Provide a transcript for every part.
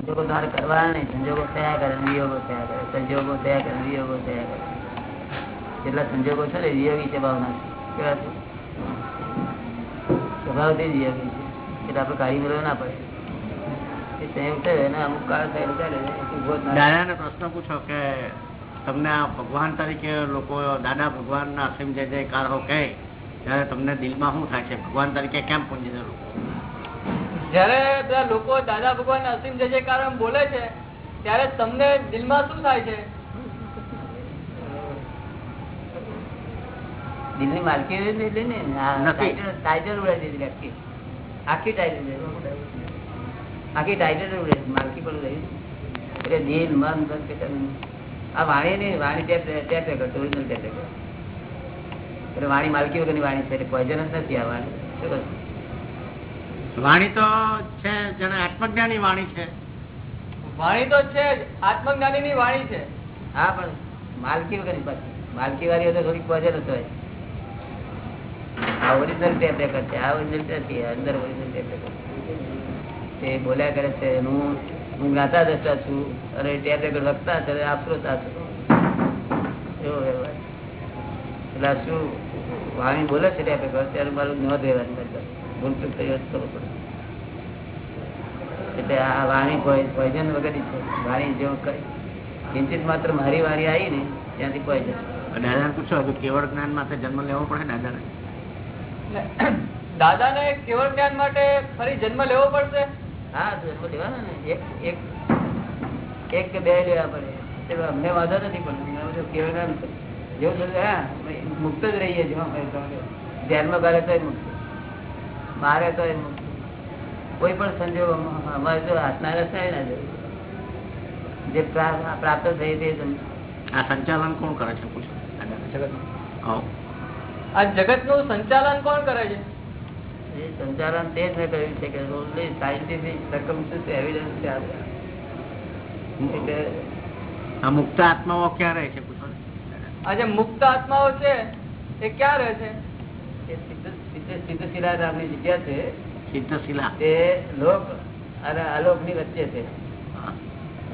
સંજોગો ધાર કરવા નહીં સંજોગો થયા કરે, વિયોગો થયા કરે, સંજોગો થયા કરે, વિયોગો થયા કરે. જેટલા સંજોગો છે ને, વિયોગી છે ભાવના. કેવા છે? સ્વભાવથી જ વિયોગી છે. એટલે આપણે કાઢી મેળવવા ના પડે. પ્રશ્ન પૂછો કે તમને આ ભગવાન તરીકે લોકો દાદા ભગવાનના અસીમ જય જયકાર કહે, ત્યારે તમને દિલમાં શું થાય છે? ભગવાન તરીકે કેમ પૂંજી જરૂર જયારે બધા લોકો દાદા ભગવાન અસીમ જે એમ બોલે છે ત્યારે તમને દિલમાં શું થાય છે? દિલની માલકી લીધી ને ટાઈટર ઉડાડી દીધી આખી આખી ટાઈટર આખી ટાઈટર ઉડે માલકી પણ રહી એટલે દિલ મન કે આ વાણી નહીં વાણી tape record original tape record એટલે વાણી માલકી વગરની વાણી છે એટલે પોઈઝન જ નથી આ વાણી? વાણી તો છે જેને આત્મજ્ઞાની વાણી છે. વાણી તો છે જ આત્મજ્ઞાની ની વાણી છે. હા પણ માલકી વગર પાછી. માલકી વાળી તો થોડીક પોઈઝન જ હોય. આ ઓરિજિનલ ટેપ રેકર છે આ ઓરિજિનલ નથી આ અંદર ઓરિજિનલ ટેપ રેકર તે બોલ્યા કરે છે હું હું ગાતા જતા છું અને ટેપ રેકર લખતા છે અને આપ શ્રોતા છું. એવો વ્યવહાર. એટલે શું વાણી બોલે છે ટેપ રેકર ત્યારે મારું નોંધ રહેવાની કરતા ભૂલચૂક થઈ કરવો પડે. એટલે આ વાણી પોઈઝન વગરની છે. વાણી જેવું કરી ચિંતિત માત્ર મારી વાણી આવી ને ત્યાંથી પોઈઝન દાદાને પૂછો કે કેવળ જ્ઞાન માટે જન્મ લેવો પડે દાદાને? દાદા ને કેવળ જ્ઞાન માટે ફરી જન્મ લેવો પડશે? હા જન્મ લેવાનો ને. એક એક એક કે બે લેવા પડે. અમને વાંધો નથી પણ કેવળ જ્ઞાન જેવું હા મુક્ત જ રહીએ છીએ. ધ્યાનમાં કરે તો મુક્ત. મારે તો કોઈ પણ સંજોગ અમારે તો હાથના રસ્તા ના જોઈએ જે પ્રાપ્ત થઈ તે આ સંચાલન કોણ કરે છે પૂછો? આ જગતનું સંચાલન કોણ કરે છે? સંચાલન તે જ કર્યું છે કે ઓનલી સાયન્ટિફિક evidence છે આ એટલે આ મુક્ત આત્માઓ ક્યાં રહે છે પૂછો? ને આ જે મુક્ત આત્માઓ છે એ ક્યાં રહે છે? સિદ્ધ- સિદ્ધશિલા નામની જગ્યા છે સિદ્ધશિલા. એ લોક અને અલોકની વચ્ચે છે.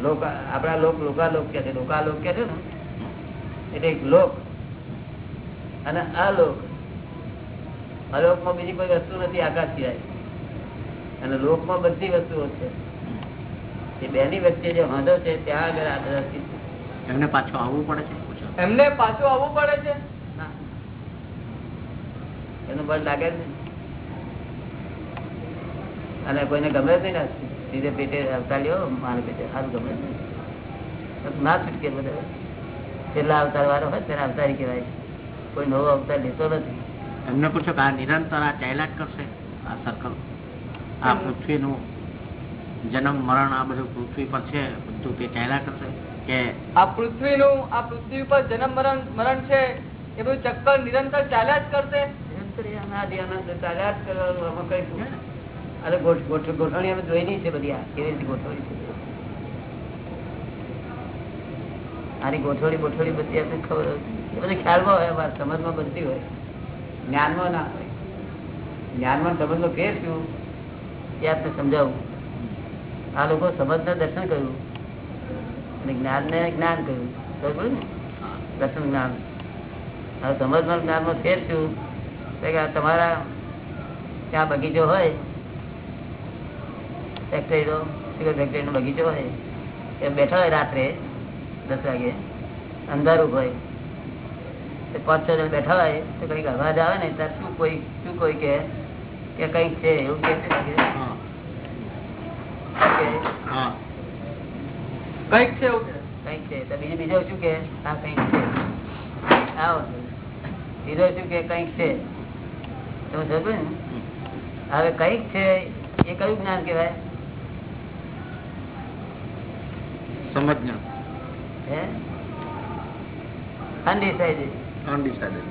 લોક આપણા લોક લોકાલોક કે છે. લોકાલોક કે છે ને? એટલે એક લોક અને અલોક. અલોકમાં બીજી કોઈ વસ્તુ નથી આકાશ સિવાય. અને લોકમાં બધી વસ્તુઓ છે. એ બેની વચ્ચે જે વાંધો છે ત્યાં આગળ એમને પાછું આવવું પડે છે? એમને પાછું આવવું પડે છે. એનું બળ લાગે જ અને કોઈને ગમે જ નહીં સીધે પેટે આવતા લ્યો મારે પેટે સારું ગમે જ નહીં. ના છૂટકે બધા. છેલ્લા અવતાર વાળો હોય ત્યારે અવતારી કહેવાય. કોઈ નવો અવતાર લેતો નથી. એમને પૂછો કે આ નિરંતર આ ચાલ્યા જ કરશે? આ સર્કલ આ પૃથ્વીનું જન્મ મરણ આ બધું પૃથ્વી પર છે બધું તે ચાલ્યા કરશે કે આ પૃથ્વીનું આ પૃથ્વી ઉપર જન્મ મરણ મરણ છે એ બધું ચક્કર નિરંતર ચાલ્યા જ કરશે? ગોઠવણી અમે જોયેલી છે બધી કેવી રીતે ગોઠવણી છે. આની ગોઠવણી ગોઠવણી બધી આપણે ખબર બધી ખ્યાલમાં હોય અમારે સમજમાં બનતી હોય. જ્ઞાનમાં ના હોય. જ્ઞાનમાં ને ફેર શું? એ આપણે સમજાવું. આ લોકો સમજને દર્શન કર્યું. અને જ્ઞાનને જ્ઞાન કર્યું. ખબર ને? દર્શન જ્ઞાન. હવે સમજમાં જ્ઞાનમાં ફેર શું? તમારા ત્યાં બગીચો હોય ફેક્ટરીનો સુગર ફેક્ટરીનો બગીચો હોય એ બેઠા હોય રાત્રે દસ વાગે અંધારું હોય તે પાંચ છ જણ બેઠા હોય તો કંઈક અવાજ આવે ને ત્યાં શું કોઈ શું કોઈ કે કે કંઈક છે એવું કે કંઈક છે. કંઈક છે તો બીજું બીજો શું કે હા કંઈક છે. આવો. બીજો શું કે કંઈક છે. તમે જોયું ને. હવે કંઈક છે એ કયું જ્ઞાન કેવાય સમજના હે? અનડિસાઇડેડ અનડિસાઇડેડ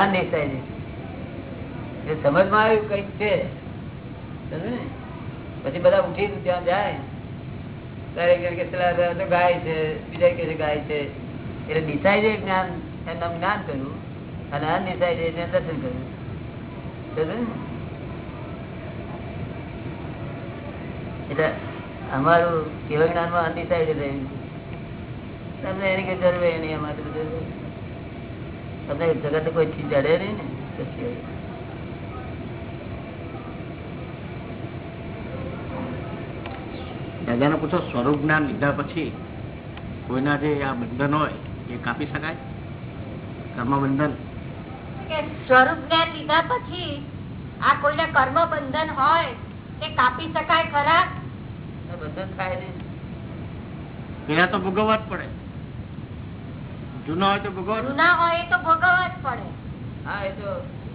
અનડિસાઇડેડ એ સમજમાં આવ્યું કંઈક છે. સમજ્યું ને? પછી બધા ઉઠી ત્યાં જાય. ત્યારે કે તો ગાય છે બીજા કે છે ગાય છે. એટલે ડિસાઇડેડ જ્ઞાન એમ જ્ઞાન કર્યું અને અનડિસાઇડેડ દર્શન કર્યું? એટલે અમારું કેવળ જ્ઞાનમાં અનડિસાઇડેડ રહ્યું તમને એની કઈ જરૂર એની અમારે બધું તમને જગત કોઈ ચીજ જડે નહીં ને, પછી દાદાને પૂછો, સ્વરૂપ જ્ઞાન લીધા પછી કોઈના જે આ બંધન હોય, એ કાપી શકાય? કર્મ બંધન કે સ્વરૂપ જ્ઞાન લીધા પછી આ કોઈને કર્મ બંધન હોય તે કાપી શકાય ખરા? બંધન થાય નહીં પેલા તો ભોગવવા જ પડે. જૂના હોય તો ભોગવવા જૂના હોય તો ભોગવવા જ પડે. હા એ તો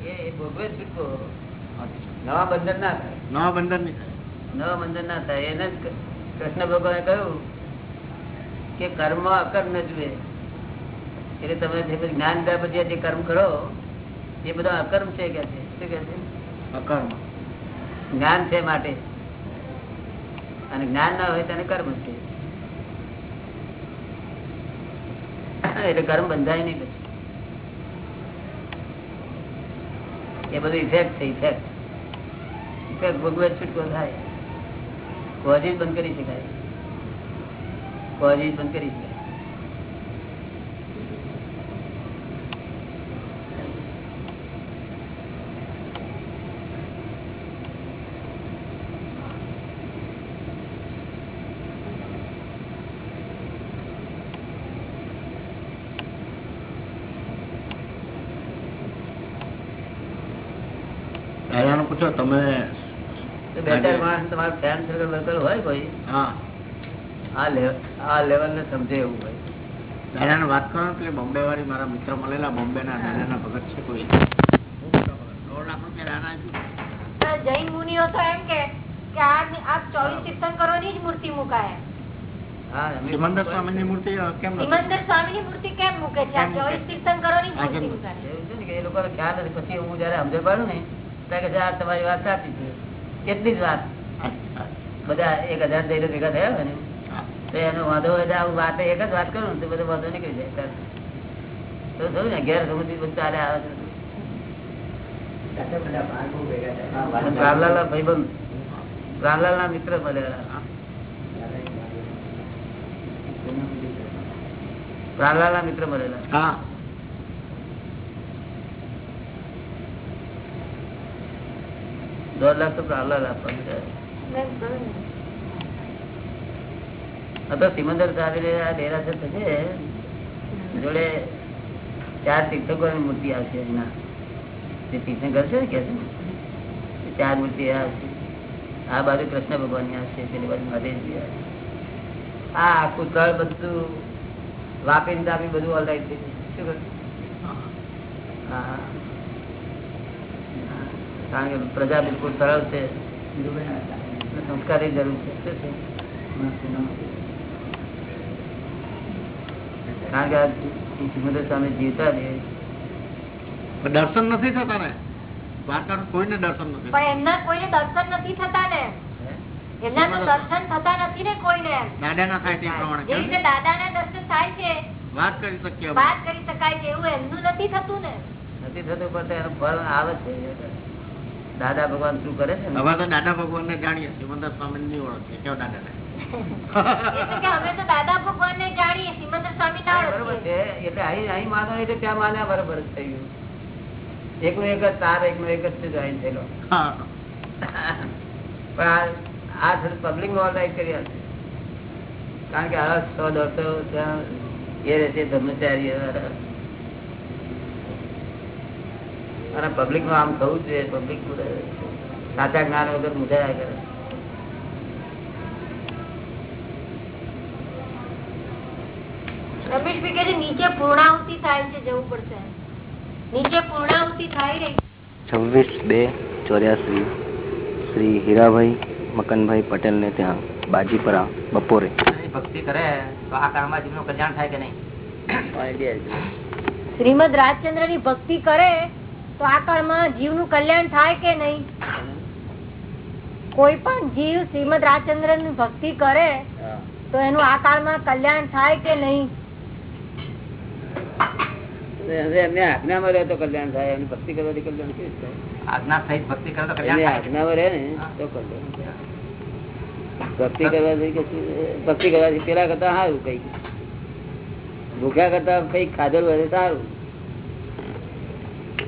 એ એ ભોગવે છૂટકો નવા બંધન ના થાય. નવા બંધન નહીં થાય. નવા બંધન ના થાય. એને જ કૃષ્ણ ભગવાને કહ્યું કે કર્મ અકર્મ જુએ. એટલે તમે જે જ્ઞાન થયા પછી જે કર્મ કરો એ બધો અકર્મ છે કે છે? શું કે છે? અકર્મ. જ્ઞાન છે માટે. અને જ્ઞાન ના હોય તેને કર્મ છે. એટલે કર્મ બંધાય નહીં પછી. એ બધું ઇફેક્ટ છે ઇફેક્ટ ઇફેક્ટ ભોગવે છૂટકો થાય. કોઝિજ બંધ કરી શકાય. કોઝિજ બંધ કરી શકાય દાદાને પૂછો તમે તો બે ચાર માણસ તમારા ફ્રેન્ડ સર્કલ હોય કોઈ? આ લેવલ ને સમજે એવું હોય. દાદાને વાત કરો ને એટલે બોમ્બે વાળી મારા મિત્ર મળેલા બોમ્બે ના દાદાના ભગત છે કોઈ? દોઢ લાખ રૂપિયા દાન જૈન મુનિઓ તો એમ કે કે આ આ ચોવીસ તીર્થંકરોની જ મૂર્તિ મુકાય. સિમંદર સ્વામી ની મૂર્તિ કેમ નથી? સિમંદર સ્વામી ની મૂર્તિ કેમ મૂકે છે? આ કેમ મૂકે? ચોવીસ મૂર્તિ? છે એ લોકોને ખ્યાલ પછી હું જયારે સમજણ પાડું ને ત્યારે આ તમારી વાત સાચી છે. કેટલી જ વાત. બધા એક હજાર જઈને ભેગા થયા હોય ને તો એનો વાંધો હોય વાત એક જ વાત કરું તો બધો વાંધો નીકળી જાય. તો થયું ને અગિયાર સુધી બધું ચાલે આવે છે. ભાઈબંધ મિત્ર મળેલા રામલાલના મિત્ર મળેલા હા. દોઢ લાખ તો પ્રહલાલ આપવા છે. મેં કહ્યું ને. આ સિમંદર સાહેબ ડેરાસર થશે. જોડે ચાર તીર્થકોની મૂર્તિ આવશે એના. જે તીર્થંકર છે ને કે ને ચાર મૂર્તિ આવશે. આ બાજુ કૃષ્ણ ભગવાનની આવશે, પેલી બાજુ મહાદેવજી આવશે. આ આખું સ્થળ બધું વાપી ને તાપી બધું ઓલરાઈટ થઈ શું હા. કારણ કે પ્રજા બિલકુલ સરળ છે. સંસ્કારની જરૂર છે. શું છે? કારણ કે આ શ્રીમદ સ્વામી જીવતા ને દર્શન નથી થતા ને? દ્વારકા કોઈને દર્શન નથી પણ એમના કોઈને દર્શન નથી થતા ને? એમના તો દર્શન થતા નથી ને કોઈને દાદા ના થાય તે પ્રમાણે જે રીતે દર્શન થાય છે વાત કરી શકીએ વાત કરી શકાય છે એવું એમનું નથી થતું ને. નથી થતું પણ એનું ફળ આવે છે. દાદા ભગવાન શું કરે છે હવે તો દાદા ભગવાન ને જાણીએ સિમંદર સ્વામી ની ઓળખીએ. કેવો દાદા કારણ કે આ સો દોઢસો ત્યાં એ રહેશે બ્રહ્મચારી અને પબ્લિકનું આમ થવું જોઈએ. પબ્લિક સાચા જ્ઞાન વગર મુજાયા કરે. રમેશભાઈ કે છે નીચે પૂર્ણાહુતિ થાય છે જવું પડશે. નીચે પૂર્ણાહુતિ થાય રહી. છવ્વીસ બે ચોર્યાસી શ્રી હીરાભાઈ મકનભાઈ પટેલને ત્યાં બાજીપરા બપોરે. ભક્તિ કરે તો આ કાળમાં જીવનું કલ્યાણ થાય કે નહીં? શ્રીમદ રાજચંદ્રની ભક્તિ કરે તો આ કાળમાં જીવનું કલ્યાણ થાય કે નહીં? કોઈ પણ જીવ શ્રીમદ રાજચંદ્રની ભક્તિ કરે તો એનું આ કાળમાં કલ્યાણ થાય કે નહીં? એમને આજ્ઞામાં રહે તો કલ્યાણ થાય. એની ભક્તિ કરવાથી કલ્યાણ કેવી થાય? આજ્ઞા સહિત ભક્તિ કરે તો કલ્યાણ આજ્ઞામાં રહે ને તો કલ્યાણ ભક્તિ કરવાથી? ભક્તિ કરવાથી પેલા કરતા સારું કઈ ભૂખ્યા કરતા કઈ ખાધેલું હોય તો સારું.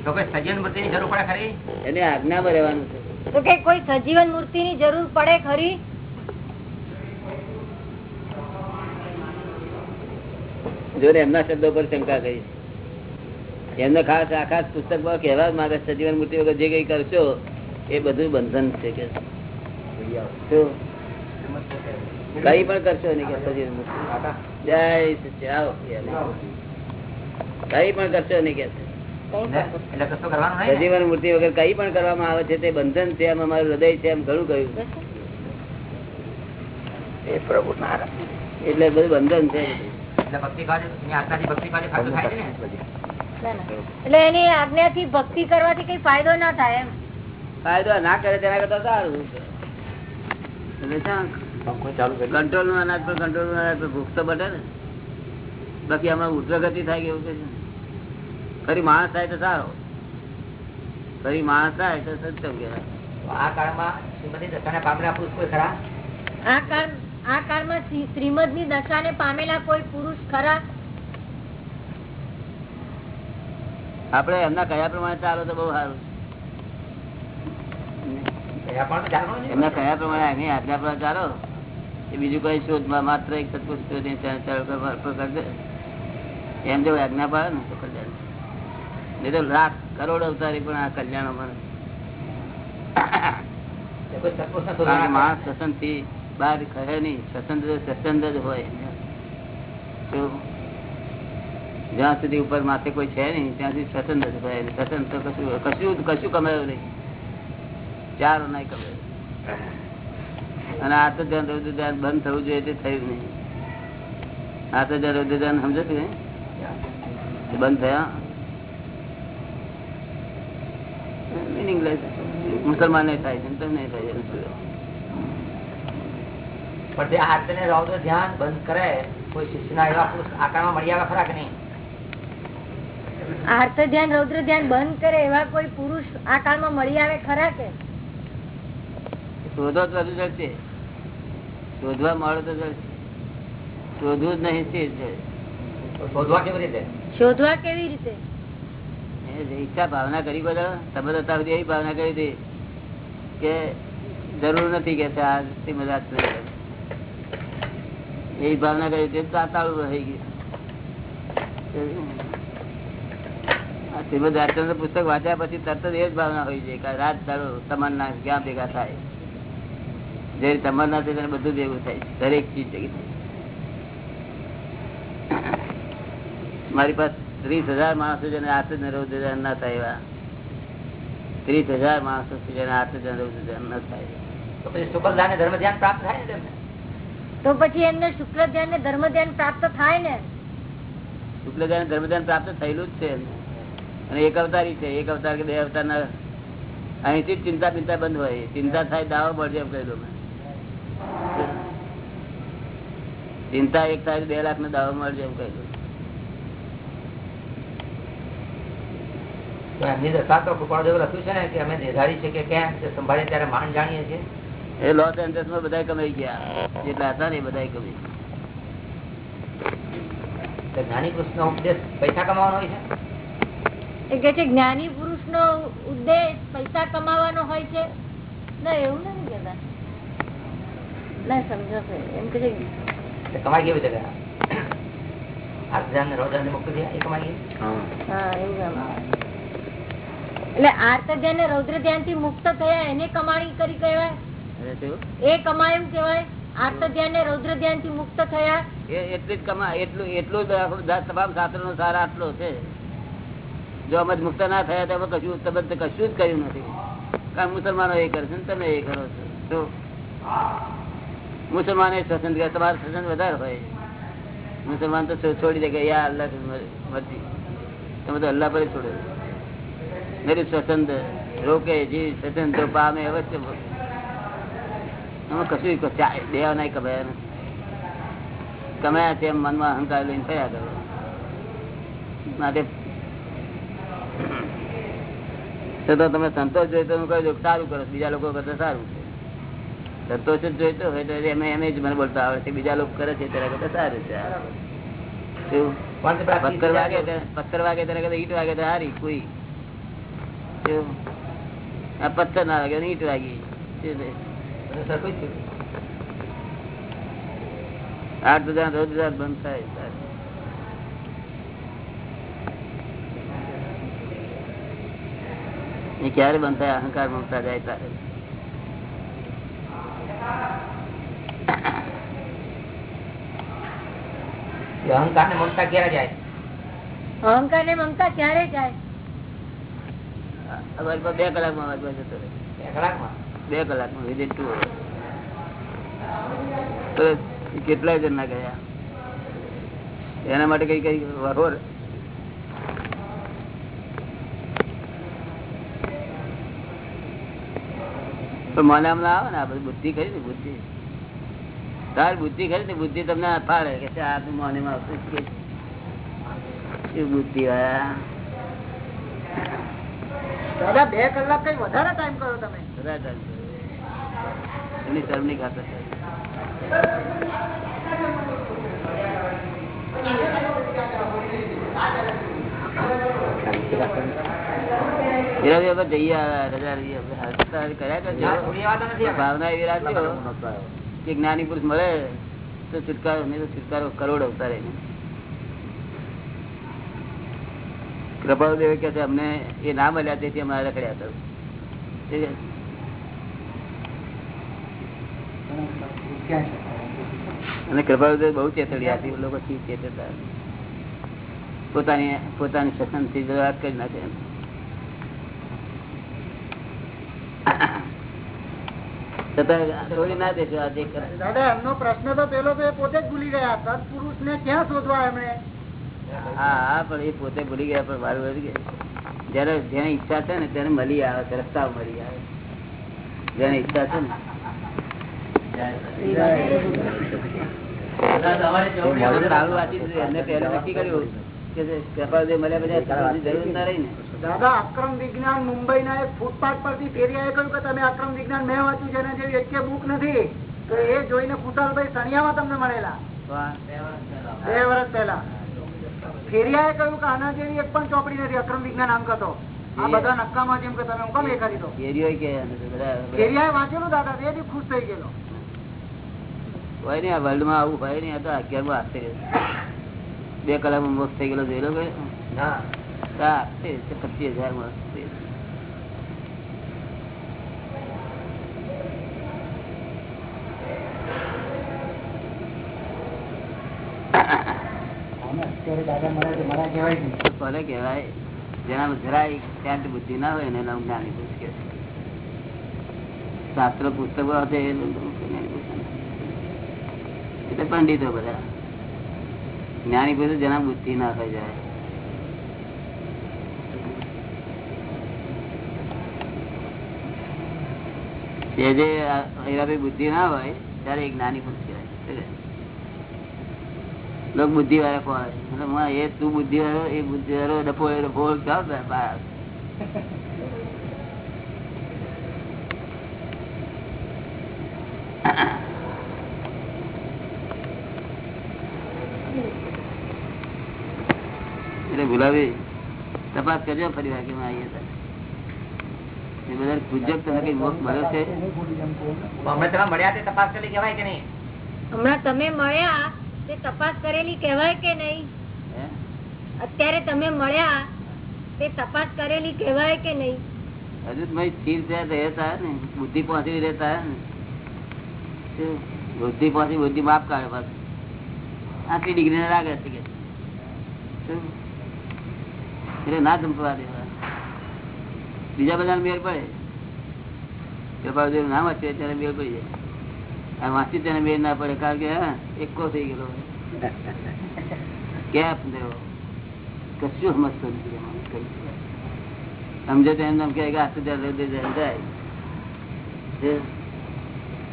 તો કોઈ સજ્જન મૂર્તિ ની જરૂર પડે ખરી? એને આજ્ઞામાં રહેવાનું છે. તો કે કોઈ સજીવન મૂર્તિ ની જરૂર પડે ખરી? જો એમના શબ્દો પર શંકા કરી. એમને ખાસ આખા પુસ્તકમાં કહેવા માંગે સજીવન મૂર્તિ વગર જે કઈ કરશો એ બધું બંધન છે કે કઈ પણ કરશો નહીં કે સજીવન મૂર્તિ. જય. આવો કઈ પણ કરશો નહીં કે એટલે કશું કરવાનું નહીં ને? સજીવન મૂર્તિ વગર કઈ પણ કરવામાં આવે છે તે બંધન છે એમ અમારું હૃદય છે એમ ઘણું કહ્યું. એ પ્રભુ એટલે બધું બંધન છે. એટલે એની એની આજ્ઞાથી ભક્તિ કરવાથી કઈ ફાયદો ના થાય એમ. ફાયદો ના કરે તેના કરતા સારું. એટલે કંટ્રોલનું અનાજ પર કંટ્રોલનું અનાજ પર ભૂખ તો બટે ને. બાકી આમાં ઉદ્રગતિ થાય એવું કે છે ફરી માણસ થાય તો સારો. ફરી માણસ થાય તો સત્સંગ આ કાળમાં શ્રીમતી દશાને પામેલા પુરુષ કોઈ ખરા? આ કાળ આ કાળમાં શ્રી- શ્રીમદની દશાને પામેલા કોઈ પુરુષ ખરા? આપડે એમના કયા પ્રમાણે ચાલો તો બહુ સારું. એમના કયા પ્રમાણે એની આજ્ઞા પ્રમાણે ચાલો? એ બીજું કઈ શોધમાં માત્ર એક સત્પુરુષ. એમ જો આજ્ઞા પાડે ને તો તો લાખ કરોડ અવતારી પણ આ કલ્યાણ અમારે એ માણસ સત્સંગથી બહાર કહે નહીં. સત્સંગ તો જ હોય. જ્યાં સુધી ઉપર માથે કોઈ છે નહીં ત્યાં સુધી સત્સંગ જ હોય. તો કશું કશું કશું કમાયું નહીં. ચાર નહીં કમાયું. અને આ તો ધ્યાન રૌદ્ર ધ્યાન બંધ થવું જોઈએ તે થયું નહીં. આ તો જ્યાં રૌદ્ર ધ્યાન સમજો ને? બંધ થયા? મિનિંગલેસ મુસલમાન થાય છે તમને થાય છે. પણ તે હાથ ને રૌદ્ર ધ્યાન બંધ કરે કોઈ શિષ્યના એવા આકારમાં મળી આવે ખરા કે નહીં? આર્થ ધ્યાન રૌદ્ર ધ્યાન બંધ કરે એવા કોઈ પુરુષ આ કાળમાં મળી આવે ખરા કે? શોધો તો જશે શોધવા મળો તો જશે શોધવું જ નહીં શોધવા કેવી રીતે? શોધવા કેવી રીતે? ઈચ્છા ભાવના કરી બધા તમે તો અત્યાર એવી ભાવના કરી હતી કે જરૂર નથી કે એવી ભાવના કરી હતી તાળું રહી ગયું. શ્રીમદ રાજચંદ્ર પુસ્તક વાંચ્યા પછી તરત જ એ જ ભાવના હોય છે કે રાત દાડો તમન્ના ક્યાં ભેગા થાય. જે તમન્ના છે તેને બધું ભેગું થાય દરેક ચીજ ભેગી થાય મારી પાસે ત્રીસ હજાર માણસો જેને રૌદ્ર ના થાય એવા. ત્રીસ હજાર માણસો છે જેને જ રૌદ્ર ધ્યાન ન થાય તો પછી શુક્રદાન ને ધર્મ ધ્યાન પ્રાપ્ત થાય ને તો પછી એમને શુક્લ ધ્યાન ને ધર્મ ધ્યાન પ્રાપ્ત થાય ને? શુક્લ ધ્યાન ધર્મ ધ્યાન પ્રાપ્ત થયેલું જ છે અને એક અવતારી છે. એક અવતાર કે બે અવતાર ના અહીંથી જ ચિંતા ચિંતા બંધ હોય. ચિંતા થાય દાવો મળશે એમ કહી દો. ચિંતા એક થાય બે લાખ નો દાવો મળશે એમ કહી દો એમની દશા તો કૃપાળ જેવું લખ્યું છે ને કે અમે નિર્ધારી છે કે કેમ કે સંભાળીએ ત્યારે માન જાણીએ છીએ. એ લોસ એન્જલ્સમાં બધા કમાઈ ગયા. જેટલા હતા ને બધા કમાઈ તો જ્ઞાની ઉપદેશ પૈસા કમાવાનો હોય છે? એ કે છે જ્ઞાની પુરુષ નો ઉદ્દેશ પૈસા કમાવાનો હોય છે? ના એવું નથી કેતા ના સમજો એમ કે છે તે કમાઈ કેવી રીતે ગયા આર્ધ્યાન ને ને મુક્ત થયા એ કમાઈ હા એવું. એટલે આર્ત ધ્યાન ને રૌદ્ર ધ્યાનથી મુક્ત થયા એને કમાણી કરી કહેવાય. એ કમાયું કેવાય આર્ત ધ્યાન ને રૌદ્ર ધ્યાનથી મુક્ત થયા. એટલી જ કમા એટલું એટલું જ આખું જા- તમામ શાસ્ત્રો નો સાર આટલો છે. જો અમે મુક્ત ના થયા તો કશું તમે કશું જ કર્યું નથી. કારણ મુસલમાનો એ કરશે ને તમે એ કરો છો. તો મુસલમાન કરે તમારે સ્વતંત્ર વધારે હોય. મુસલમાન તો છોડી દે કે યા અલ્લાહ મરજી. તમે તો અલ્લાહ પર છોડો મેરી સ્વસંદ રોકે જી સ્વતંત્ર પામે અવશ્ય અમે કશું દેવા નહીં કમાયા કમાયા તેમ મનમાં અહંકાર લઈને થયા કરો. માટે તો તો તમે સંતોષ જોઈતો હું કહી દઉં સારું કરો બીજા લોકો કરતા સારું છે. સંતોષ જ જોઈતો હોય તો એમ એમ જ મને બોલતા આવડે છે બીજા લોકો કરે છે ત્યારે કરતા સારું છે. પથ્થર વાગે ત્યારે- પથ્થર વાગે ત્યારે કરતા ઈટ વાગે તો હારી કોઈ? આ પથ્થર ના વાગે તો ઈટ વાગી શું છે? બધું સરખું જ થયું. આઠ હજાર રોજ હજાર બંધ થાય સારું. એ ક્યારે બંધ થાય અહંકાર મમતા જાય તારે એ અહંકાર ને મમતા ક્યારે જાય અહંકાર ને મમતા ક્યારે જાય અમારી પાસે બે કલાકમાં વાંચવા જતો બે કલાકમાં? બે કલાકમાં વિધિન ટુ તો કેટલાય જણ ના ગયા. એના માટે કઈ કઈ વહોર પણ મને હમણાં આવે ને આ બધી બુદ્ધિ ખરી ને બુદ્ધિ. તારી બુદ્ધિ ખરી ને બુદ્ધિ તમને ફાળે કે આ તું મને માં આવતું શું બુદ્ધિ વાળા દાદા બે કલાક કઈ વધારે ટાઈમ કરો તમે. એની ચાલતું શરમની ખાતર. ભાવના એવી રાખજો કે જ્ઞાની પુરુષ મળે તો છુટકારો નહીં તો છુટકારો કરોડ અવતારે કૃપાળુદેવ કે અમને એ ના મળ્યા, તેથી અમારે રખડ્યા હતા. અને કૃપાળુદેવ બહુ ચેતડ્યા હતી લોકો ચેતતા પોતાની પોતાની સસનથી વાત કરી નાખે. દાદા, એમનો પ્રશ્ન તો પેલો પોતે જ ભૂલી ગયા સત્પુરુષ ને ક્યાં શોધવા એમણે? હા હા પણ એ પોતે ભૂલી ગયા પણ મારું વધી ગયા જયારે જેને ઈચ્છા છે ને તેને મળી આવે રસ્તા મળી આવે. જેને ઈચ્છા છે ને. વાંચી એમને પહેલા નક્કી કર્યું દાદા અક્રમ વિજ્ઞાન મુંબઈ ના એક ફૂટપાથ પરથી ફેરિયાએ કહ્યું કે તમે અક્રમ વિજ્ઞાન મેં વાંચ્યું છે જેવી એક બુક નથી. તો એ જોઈને કુશાલભાઈ સણિયામાં તમને મળેલા. બે વર્ષ પહેલા. ફેરિયાએ કહ્યું કે આના જેવી એક પણ ચોપડી નથી અક્રમ વિજ્ઞાન આમ કતો આ બધા નક્કામાં જેમ કે તમે હું એ કરી દો કેરીઓ કે અને તો બધા ફેરિયાએ વાંચેલું દાદા એ બી ખુશ થઈ ગયેલો. હોય ને આ વર્લ્ડમાં આવું હોય ને આ તો અગિયારમાં આશ્ચર્ય બે કલાકમાં મોક્ષ થઈ ગયેલો જોયેલો કે પચીસ હજારમાં કોને કહેવાય જેના જરાય ત્યાં બુદ્ધિ ના હોય એને એના જ્ઞાની પુરુષ શાસ્ત્ર પુસ્તકો હશે. એટલે પંડિતો બધા. જ્ઞાની પુરુષ જેના બુદ્ધિ ના થઈ જાય. જે હીરાભાઈ બુદ્ધિ ના હોય, ત્યારે એક જ્ઞાની પુરુષ કહેવાય. લોક બુદ્ધિ વાળા કોણ એટલે એ તું બુદ્ધિ વાળો એ બુદ્ધિ વાળો ડફો એ ડફો બહાર. એટલે ગુલાબી તપાસ કરજો ફરી વાર કે હું આવીએ. એ બધા પૂજક તમે કઈ મોક્ષ મળ્યો છે? હમણાં તમે મળ્યા તે તપાસ કરી કેવાય કે નહીં? હમણાં તમે મળ્યા. તે તપાસ કરેલી કહેવાય કે નહીં? અત્યારે તમે મળ્યા તે તપાસ કરેલી કહેવાય કે નહીં? હજુ સ્થિર ત્યાં રહેતા ને બુદ્ધિ પહોંચી રહેતા ને. બુદ્ધિ પહોંચી બુદ્ધિ માફ કાઢે પાછું આટલી ડિગ્રી ને લાગે છે એટલે ના ચંપવા દેવા બીજા બધા મેળ પડે. નામ હશે ત્યારે મેળ પડી જાય. વાંચી તેને મેળ ના પડે, કારણ કે એકો થઈ ગયેલો કેપ દેવો કશું સમજતો એમાં. તો એમ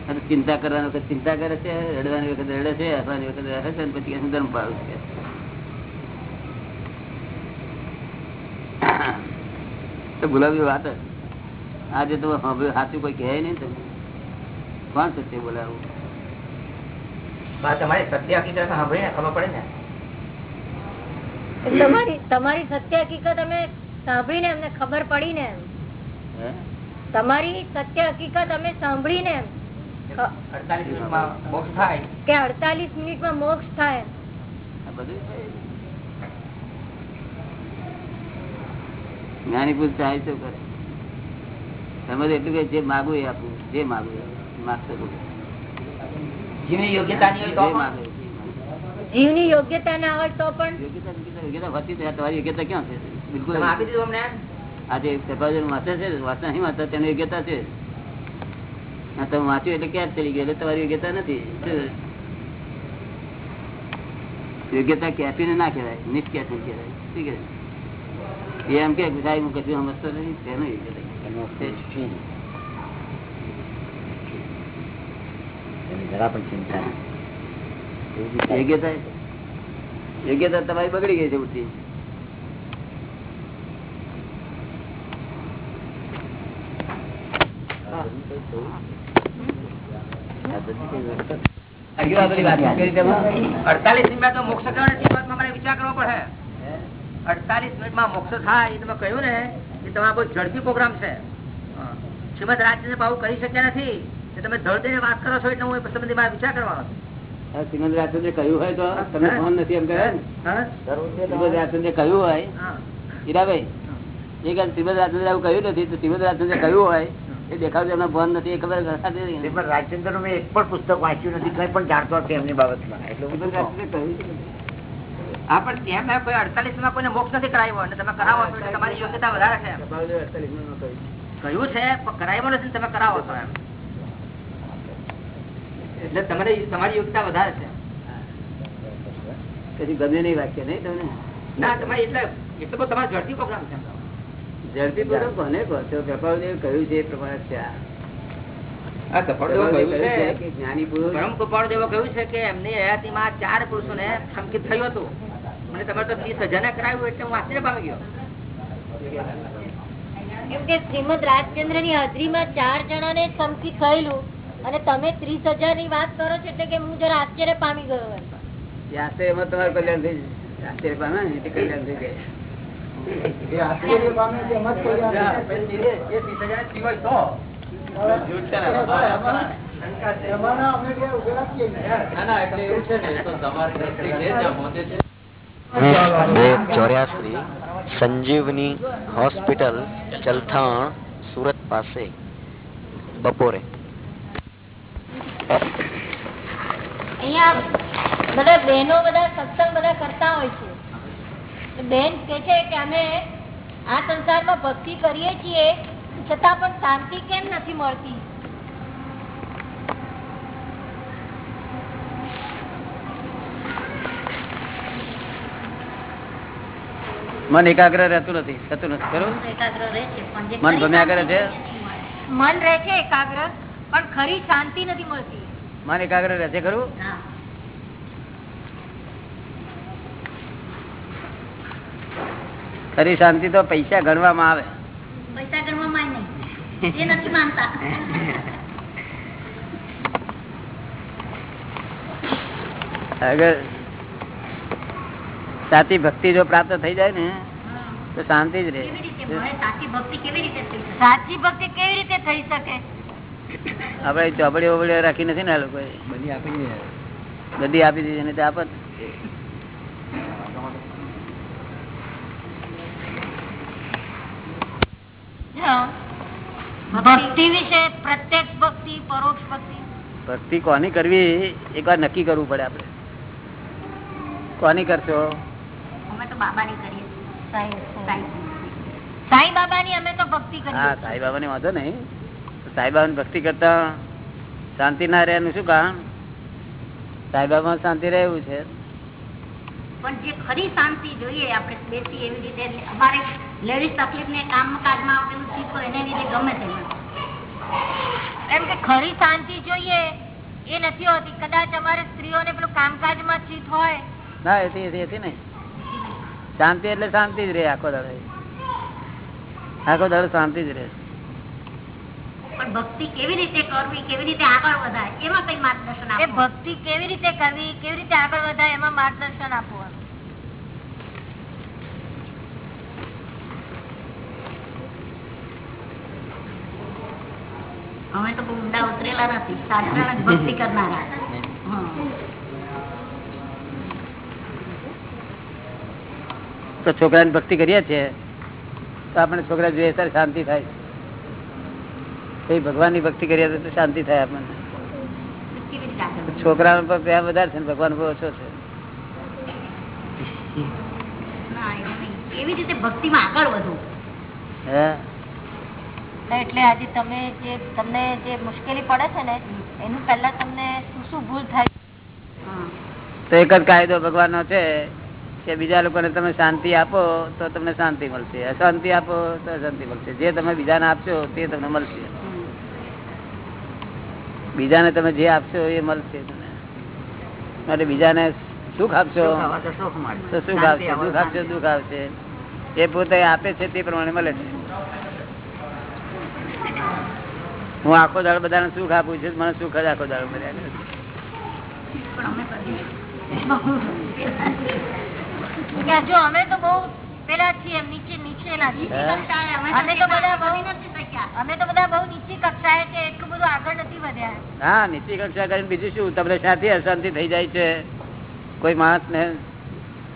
કે ચિંતા કરવાની વખત ચિંતા કરે છે, રડવાની વખત રડે છે, હસવાની વખત હસે છે, અને પછી ધર્મ પાડું છે. તો ગુલાબી વાત. આજે તો સાંભળ્યું સાચું કોઈ કહે નહીં તમે કોણ સત્ય બોલાવું તમારી સત્ય હકીકત સાંભળીને ખબર પડે ને. તમારી તમારી સત્ય હકીકત અમે સાંભળીને અમને ખબર પડી ને તમારી સત્ય હકીકત અમે સાંભળીને કે અડતાલીસ થાય. કે મોક્ષ થાય આ બધું જ્ઞાની પુરુષ ચાહે તો કરે. તમે એટલું કે જે માગું એ આપવું જે માગું જીવની યોગ્યતા નહીં હોય તો. જીવની યોગ્યતા ના હોય તો પણ. યોગ્યતા યોગ્યતા યોગ્યતા હોતી તો તમારી યોગ્યતા ક્યાં છે? બિલકુલ. આપી દીધું અમને આજે સફાજન વાંચે છે વાંચતા નહીં વાંચતા તેની યોગ્યતા છે. તમે વાંચ્યું એટલે ક્યાં ચડી ગયું એટલે તમારી યોગ્યતા નથી. શું? યોગ્યતા કેફીને ના કહેવાય નિષ્કેફીન કહેવાય. શું કહેવાય? એમ કે સાહેબ હું કશું સમજતો નથી. તેનો યોગ્યતા. જરા પણ ચિંતા યોગ્યતા યોગ્યતા તમારી બગડી ગઈ છે ઉઠી અડતાલીસ મિનિટમાં માં મોક્ષ વિચાર કરવો પડે. અડતાલીસ મિનિટમાં મોક્ષ થાય એ તમે કહ્યું ને એ તમારો બહુ ઝડપી પ્રોગ્રામ છે. શ્રીમદ રાજચંદ્ર બાબુ કરી શક્યા નથી. તમે ધડ વાત કરો છો એટલે હું સંબંધી મારે વિચાર કરવાનો શ્રીમદ રાજચંદ્ર કહ્યું હોય તો તમે ફોન નથી એમ કહે શ્રીમદ રાજચંદ્ર કહ્યું હોય હીરાભાઈ એક શ્રીમદ રાજચંદ્ર આવું કહ્યું નથી તો શ્રીમદ રાજચંદ્ર કહ્યું હોય એ દેખાવ એમના ભાન નથી એ ખબર રાજચંદ્રનું મેં એક પણ પુસ્તક વાંચ્યું નથી કઈ પણ જાણતો નથી એમની બાબતમાં. એટલે શ્રીમદ રાજચંદ્રે કહ્યું આ હા પણ ત્યાં મેં કોઈ અડતાલીસમાં કોઈને મોક્ષ નથી કરાવ્યો અને તમે કરાવો તમારી યોગ્યતા વધારે છે એમ. સભાવજો 48 માં કહ્યું. કહ્યું છે પણ કરાવ્યો નથી તમે કરાવો છો એમ. એટલે તમારે તમારી યોગ્યતા વધારે છે. કદી ગમે નહીં વાક્ય નહીં તમને? ના તમારે એટલે એટલે તો તમારે ઝડપી પ્રોગ્રામ છે ઝડપી પ્રોગ્રામ કોને કહો? છો કૃપાળુદેવે કહ્યું છે એ પ્રમાણે છે જ્ઞાની પુરુષ પરમ કૃપાળદેવો કહ્યું છે કે એમની હયાતીમાં ચાર પુરુષોને સંકિત થયું હતું. મને તમારે તો ત્રીસ હજાર કરાવ્યું એટલે હું આશ્ચર્ય પામી ગયો. કેમ કે શ્રીમદ રાજચંદ્રની હાજરીમાં ચાર જણા ને થયેલું. અને તમે ત્રીસ હજારની વાત કરો છો એટલે કે હું જરા આશ્ચર્ય પામી ગયો આશ્ચર્યમાં તમારું કલ્યાણ થઈ આશ્ચર્ય પામે ને કલ્યાણ થઈ જાય. આશ્ચર્ય પામે. બે ચોર્યાસી સંજીવની હોસ્પિટલ ચલથાણ સુરત પાસે બપોરે. અહીંયા બધા બહેનો બધા સત્સંગ બધા કરતા હોય છે. બેન કે છે કે અમે આ સંસારમાં ભક્તિ કરીએ છીએ છતાં પણ શાંતિ કેમ નથી મળતી? મન એકાગ્ર રહેતું નથી થતું નથી બરોબર? રહે છે પણ મન ગમ્યા કરે છે? મન રહે છે એકાગ્ર? પણ ખરી શાંતિ નથી મળતી. મન એકાગ્ર રહેશે ખરું ખરી શાંતિ તો પૈસા ગણવામાં આવે. પૈસા ગણવામાં નહીં. એ નથી માનતા. અગર સાચી ભક્તિ જો પ્રાપ્ત થઈ જાય ને તો શાંતિ જ રહે. સાચી ભક્તિ કેવી રીતે સાચી ભક્તિ કેવી રીતે થઈ શકે? આપડે ચોપડી ઓપડી રાખી નથી ને આ લોકોએ. બધી આપી દીધી ને તે આપત. ભક્તિ વિશે પ્રત્યક્ષ ભક્તિ પરોક્ષ ભક્તિ. ભક્તિ કોની કરવી એક વાર નક્કી કરવું પડે આપડે કોની કરશો? અમે તો બાબાની કરીએ સાઈ બાબાની અમે તો ભક્તિ હા કરીએ સાંઈબાબા ની વાંધો નહીં. સાંઈબાબા ભક્તિ કરતા શાંતિ ના રહે શું કારણ? સાંઈબાબા શાંતિ રહે એવું છે. પણ જે ખરી શાંતિ જોઈએ આપણે બેસી એવી રીતે અમારે લેડીઝ તકલીફ ને કામ કાજમાં પેલું ચીજ એને લીધે ગમે તે એમ કે ખરી શાંતિ જોઈએ એ નથી હોતી. કદાચ અમારે સ્ત્રીઓને પેલું કામકાજમાં ચિત્ત હોય. ના એથી એથી એથી નહીં. શાંતિ એટલે શાંતિ જ રહે આખો દાડો. આખો દાડો શાંતિ જ રહે. પણ ભક્તિ કેવી રીતે કરવી કેવી રીતે આગળ વધાય એમાં કઈ માર્ગદર્શન એ ભક્તિ કેવી રીતે કરવી કેવી રીતે આગળ વધાય એમાં માર્ગદર્શન આપવું અમે તો બહુ ઊંડા ઉતરેલા નથી સાધારણ જ ભક્તિ કરનારા. તો છોકરાની ભક્તિ કરીએ છીએ તો આપણે છોકરા જોઈએ ત્યારે શાંતિ થાય. કઈ ભગવાનની ભક્તિ કરીએ તો શાંતિ થાય આપણને? છોકરા પર પ્રેમ વધારે છે ભગવાન પર ઓછો છે ના, એવું નહીં. કેવી રીતે ભક્તિમાં આગળ વધવું એટલે આજે તમે જે તમને જે મુશ્કેલી પડે છે ને એનું પહેલા તમને શું શું ભૂલ થાય. તો એક જ કાયદો ભગવાનનો છે કે બીજા લોકોને તમે શાંતિ આપો તો તમને શાંતિ મળશે અશાંતિ આપો તો અશાંતિ મળશે જે તમે બીજાને આપશો તે તમને મળશે. બીજાને તમે જે આપશો એ મળશે માટે બીજાને સુખ આપશો. સુખ તો દુઃખ આપશો દુઃખ આવશે. એ પોતે આપે છે તે પ્રમાણે મળે છે. હું આખો દાડો બધાને સુખ આપું છું મને સુખ જ આખો દાડો મળ્યા જો અમે તો બહુ પેલા છીએ નીચે નીચેલા હે? કક્ષાએ અમે અમે તો બધા બહુ નથી શક્યા. અમે તો બધા બહુ નીચી કક્ષાએ છે એટલું બધું આગળ નથી વધ્યા. હા નીચી કક્ષા કરીને બીજું શું? તમને શાંતિ અશાંતિ થઈ જાય છે. કોઈ માણસ ને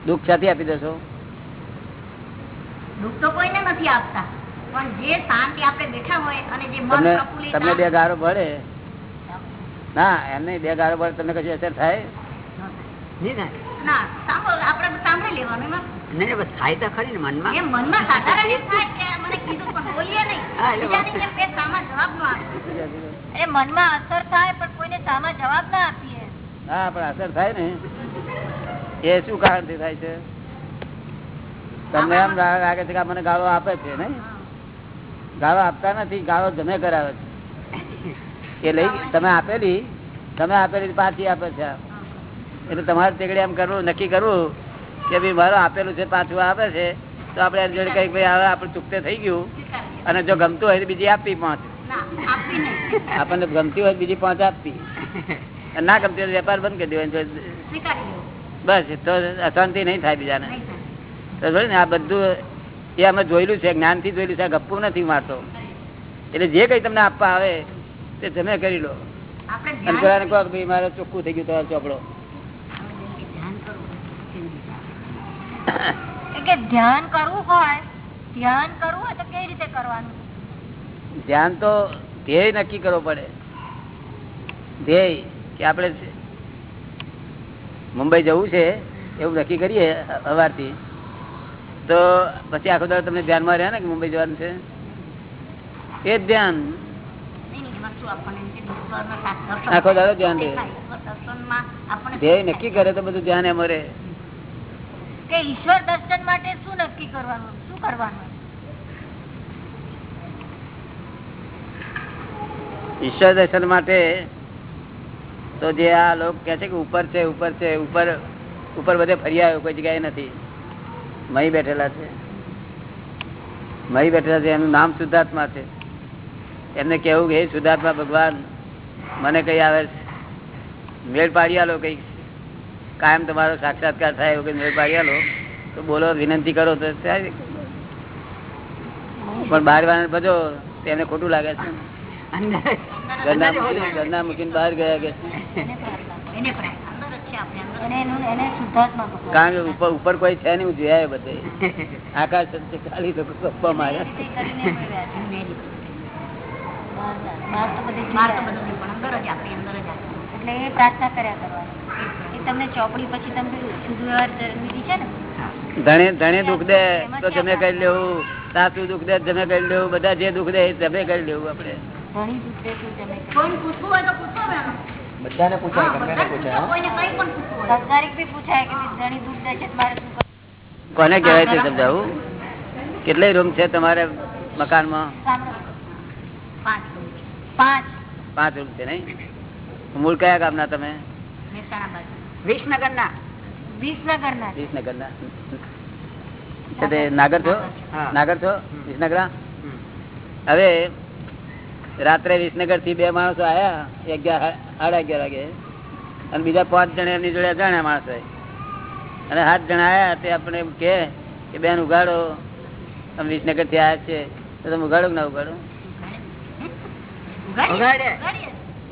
દુઃખ શાથી આપી દેશો? દુઃખ તો કોઈને નથી આપતા. પણ જે શાંતિ આપણે બેઠા હોય અને જે મન તમને પ્રફુલ્લિત તમને બે ગારો પડે? ના એમ નહીં બે ગારો પડે તમને કશું અસર થાય? નહીં થાય. ના સાંભળ આપણે સાંભળી લેવાનું એમાં. નહીં, નહીં, બસ થાય તો ખરી ને મનમાં. એ મનમાં સાધારણ થાય કે મને કીધું પણ બોલીએ નહીં. બીજાની જેમ બે સામા જવાબ નો આપે. એ મનમાં અસર થાય પણ કોઈને સામા જવાબ ના આપીએ. હા પણ અસર થાય ને. એ શું કારણથી થાય છે? તમને એમ લાગે છે કે મને ગાળો આપે છે નહીં? ગાળો આપતા નથી ગાળો જમે કરાવે છે. એ લઈ તમે આપેલી તમે આપેલી પાછી આપે છે. એટલે તમારે તેગડે એમ કરવું નક્કી કરવું કે ભાઈ મારું આપેલું છે પાછું આપે છે તો આપણે એમ જોડે કઈ ભાઈ હવે આપણે ચૂકતે થઈ ગયું. અને જો ગમતું હોય તો બીજી આપવી પાંચ આપણને ગમતી હોય બીજી પાંચ આપવી ના ગમતી હોય તો વેપાર બંધ કરી દેવાનો. બસ તો અશાંતિ નહીં થાય બીજાને. તો ને આ બધું એ અમે જોયેલું છે જ્ઞાનથી જોયેલું છે આ ગપ્પુ નથી મારતો એટલે જે કઈ તમને આપવા આવે તે તમે કરી લો. અને કહો કે ભાઈ મારે ચોખ્ખું થઈ ગયું તમારો ચોપડો ધ્યાન કરવું કેવી રીતે એ કે ધ્યાન કરવું હોય ધ્યાન કરવું હોય તો કેવી રીતે કરવાનું? ધ્યાન તો ધ્યેય નક્કી કરવો પડે. ધ્યેય કે આપણે મુંબઈ જવું છે એવું નક્કી કરીએ સવારથી તો પછી આખો દાડો તમને ધ્યાનમાં રહ્યા ને કે મુંબઈ જવાનું છે? એ જ ધ્યાન. આખો દાડો ધ્યાન રહે. ધ્યેય નક્કી કરે તો બધું ધ્યાન એમ રહે કે ઈશ્વર દર્શન માટે શું નક્કી કરવાનું? શું કરવાનું? ઈશ્વર દર્શન માટે તો જે આ લોકો કે છે કે ઉપર છે ઉપર છે, ઉપર ઉપર બધે ફરી આવ્યો, કોઈ જગ્યાએ નથી. મહી બેઠેલા છે. મહી બેઠેલા છે, એનું નામ શુદ્ધાત્મા છે. એમને કેવું કે શુદ્ધાત્મા ભગવાન, મને કઈ આવે. મેળ પાડી આલો કઈ કાયમ તમારો સાક્ષાત્કાર થાય એવું કઈ પાડી આલો તો બોલો વિનંતી કરો તો થાય. પણ બહાર વાર બધો તેને ખોટું લાગે છે. ઘરના મૂકીને- ઘરના મૂકીને બહાર ગયા કે. કારણ કે ઉપર ઉપર કોઈ છે નહીં હું જોયા બધે. આકાશ છે ખાલી તો ગપ્પા મારે. બહાર તો બધે બહાર તો બધું પણ અંદર જ આપણી અંદર જ આપણે. એટલે એ પ્રાર્થના કર્યા કરવાની. એ તમને ચોપડી પછી તમને વ્યવહાર લીધી છે ને? ધણે ધણે દુઃખ દે તો તમે કરી લેવું. સાસુ દુઃખ દે તમે કરી લેવું. બધા જે દુઃખ દે તમે કરી લેવું આપણે. ઘણી દૂધ દે તું તમે પૂછવું હોય તો પૂછો બધાને પૂછાય ગમે પૂછાય કોઈને કંઈ પણ પૂછવું સંસારિક બી પૂછાય કે ભાઈ ઘણી દે છે તો શું કોને કહેવાય છે સમજાવું કેટલાય રૂમ છે તમારે મકાનમાં? સાંભળો. પાંચ. રૂમ. પાંચ. પાંચ રૂમ છે નહીં? મૂળ કયા ગામના તમે? નાગર છો? નાગર છો? વિસનગરા હવે રાત્રે વિસનગરથી બે માણસો આયા અગિયાર સાડા અગિયાર વાગે. અને બીજા પાંચ જણા એમની જોડે અજાણ્યા માણસો અને સાત જણા આયા તે આપણે એમ કે કે બેન ઉગાડો. તમે વિસનગરથી આયા છે તો તમે ઉગાડો કે ના ઉગાડો? ઉગાડે.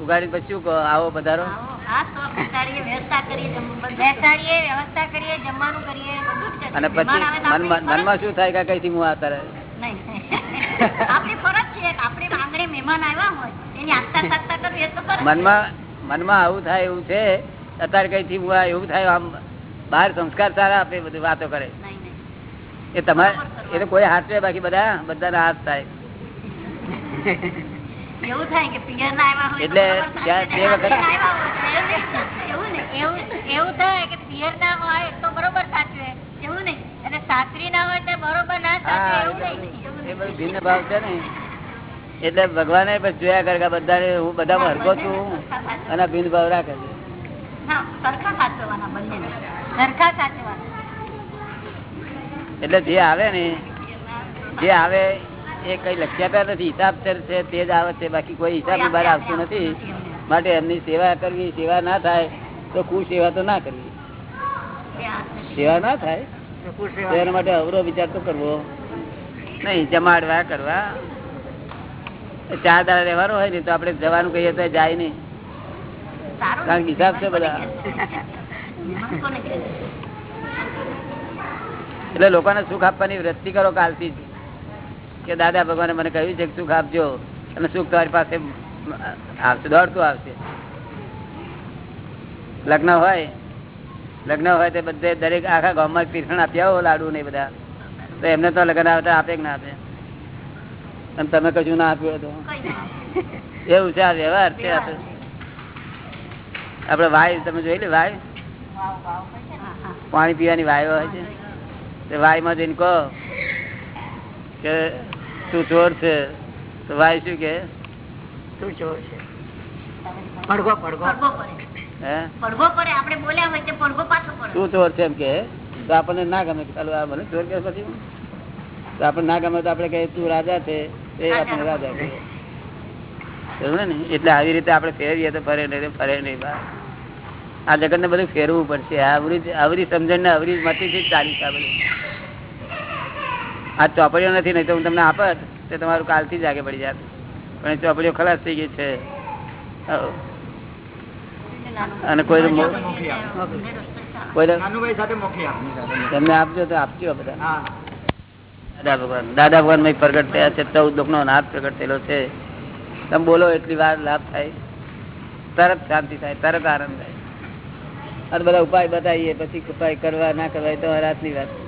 ઉગાડી પછી શું આવો પધારો આવો, આ તો બેસાડીએ, વ્યવસ્થા કરીએ, જમવું બધું. બેસાડીએ વ્યવસ્થા કરીએ જમવાનું કરીએ બધું જ કરીએ. અને પછી મનમાં મનમાં શું થાય કે કઈથી હું આ તારે. મનમાં મનમાં આવું થાય એવું છે અત્યારે કઈથી હું આ એવું થાય આમ બહાર સંસ્કાર સારા આપે બધી વાતો કરે. એ તમારે એ તો કોઈ હાથ બાકી બધા બધાના હાથ થાય એવું થાય કે પિયર ના આવ્યા હોય એટલે ત્યાં તે વખત- આવ્યા હોય તો એવું નહીં. એવું એવું એવું થાય કે પિયર ના હોય તો બરોબર સાચવે. એવું નહીં. અને સાસરી ના હોય તો બરોબર ના સાચવે. એવું નહીં. એ બધું ભિન્ન ભાવ છે ને. એટલે ભગવાને જોયા કરે કે બધાને હું બધામાં હરકો છું અને ભિન્ન ભાવ રાખે છે. એટલે જે આવે ને જે આવે એ કઈ લખ્યાતા નથી. હિસાબ છે તે જ આવે છે બાકી કોઈ હિસાબ બહાર આવતું નથી. માટે એમની સેવા કરવી સેવા ના થાય તો કુ સેવા તો ના કરવી. સેવા ના થાય એના માટે અવરો વિચાર તો કરવો. નહીં જમાડવા કરવા. ચાર દાડા રહેવાનો હોય ને તો આપડે જવાનું કહીએ તો જાય નહીં. કારણ કે હિસાબ છે બધા. એટલે લોકોને સુખ આપવાની વૃત્તિ કરો કાલથી જ. કે દાદા, ભગવાને મને કહ્યું છે કે સુખ આપજો અને સુખ તમારી પાસે આવશે, દોડતું આવશે. લગ્ન હોય લગ્ન હોય તો બધે દરેક આખા ગામમાં તીર્થણ આપ્યા હો લાડુ ને બધા. તો એમને તો લગ્ન આવતા આપે કે ના આપે? અને તમે કશું ના આપ્યું તો? એવું છે આ વ્યવહાર છે આપડે વાય, તમે જોઈ લે વાય. પાણી પીવાની વાયો હોય છે. વાયમાં જઈને કહો કે તું ચોર છે તો ભાઈ શું કે? ચોર છે. પડે. આપણે બોલ્યા હોય તે પડઘો પાછો પડે. તું ચોર છે એમ કે? તો આપણને ના ગમે ચાલો આ મને ચોર કે પછી? તો આપણને ના ગમે તો આપણે કહીએ તું રાજા છે. એ આપણને રાજા ને? એટલે આવી રીતે આપણે ફેરવીએ તો ફરે નહીં ફરે નહીં આ જગત ને બધું ફેરવું પડશે. આવરી આવરી સમજણ ને આવરી માંથી જ ચાલી છે આ બધું આ ચોપડીઓ નથી નહીં તો હું તમને આપત તો તમારું કાલથી જ આગે પડી જાત. પણ એ ચોપડીઓ ખલાસ થઈ ગઈ છે. અને કોઈ તમને આપજો તો આપજો બધા. દાદા ભગવાન દાદા ભગવાન પ્રગટ થયા છે ચૌદ લોક નો નાથ પ્રગટ થયેલો છે. તમે બોલો એટલી વાર લાભ થાય. તરત શાંતિ થાય તરત આનંદ થાય. અને બધા ઉપાય બતાવીએ પછી ઉપાય કરવા ના કરવા એ તો રાતની વાત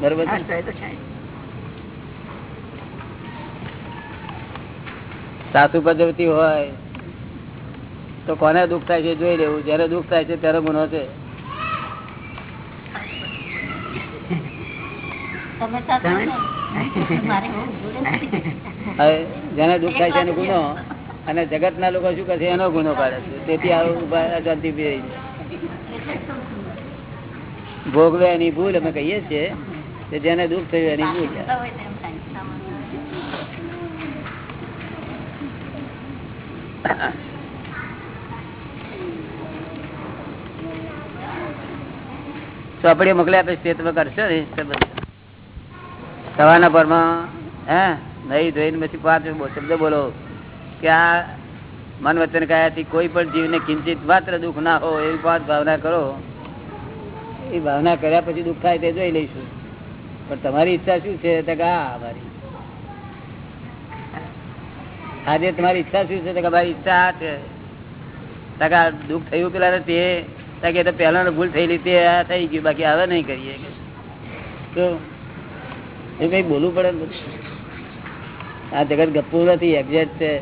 બરોબર હા, સાસુ પદ્ધતિ હોય તો કોને દુઃખ થાય છે જોઈ લેવું. જયારે દુઃખ થાય છે ત્યારે ગુનો છે. જેને દુઃખ થાય છે એનો ગુનો અને જગત ના લોકો શું કરે છે એનો ગુનો પાડે છે. તેથી આવું અશાંતિ. ભોગવે એની ભૂલ અમે કહીએ છીએ. જેને દુઃખ થયું એની ભૂલ હોય ચોપડીઓ મોકલી આપે છે તમે કરશો ને સવારના પરમાં હે નહીં ધોઈને પછી પાંચ શબ્દ બોલો કે આ મન વચન કયાથી કોઈ પણ જીવને કિંચિત માત્ર દુઃખ ના હો એવી પાંચ ભાવના કરો. એ ભાવના કર્યા પછી દુઃખ થાય તે જોઈ લઈશું. પણ તમારી ઈચ્છા શું છે? અમારી આજે તમારી ઈચ્છા શું છે? મારી ઈચ્છા આ છે. આ દુઃખ થયું પેલા તે કે તો પહેલા ભૂલ થયેલી તે, આ થઈ ગયું. બાકી હવે નહીં કરીએ. તો એ કઈ બોલવું પડે આ જગત ગપ્પુ નથી એક્ઝેક્ટ છે.